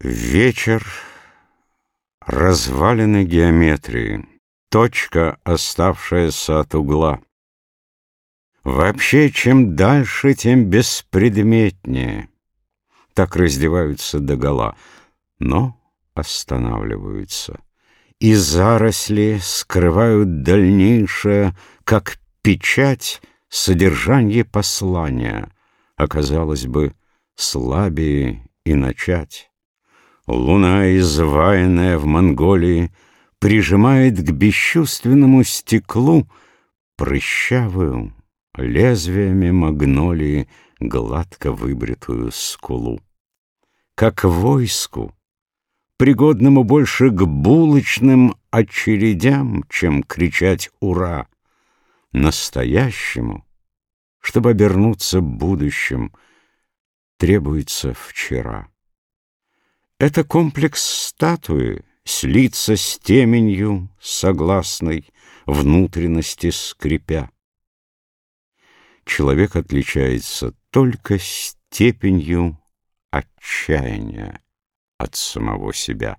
Вечер развалины геометрии, точка, оставшаяся от угла. Вообще, чем дальше, тем беспредметнее. Так раздеваются догола, но останавливаются. И заросли скрывают дальнейшее, как печать, содержание послания, оказалось бы, слабее и начать. Луна, изваянная в Монголии, Прижимает к бесчувственному стеклу Прыщавую, лезвиями магнолии Гладко выбритую скулу. Как войску, пригодному больше к булочным очередям, Чем кричать «Ура!», настоящему, Чтобы обернуться будущим, требуется вчера. Это комплекс статуи, слиться с теменью согласной, внутренности скрипя. Человек отличается только степенью отчаяния от самого себя.